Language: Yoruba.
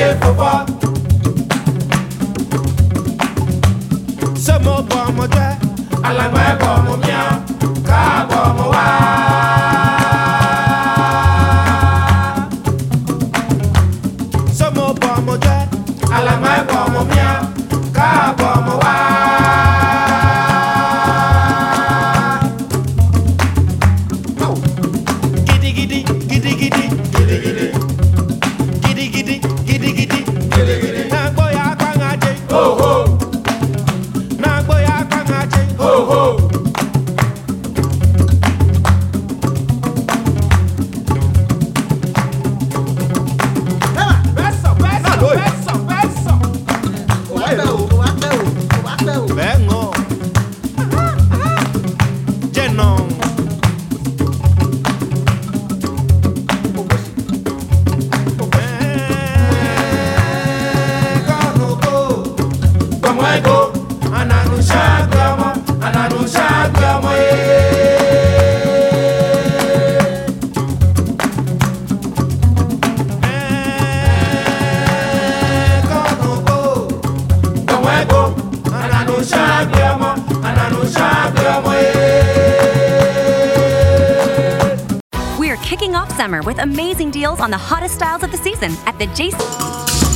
ayé fòfò. ṣé mo bọ̀ ọmọ jẹ́ alàgbà ẹ̀kọ́ ọmọ mi á káàbọ̀ ọmọ off summer with amazing deals on the hottest styles of the season at the JC.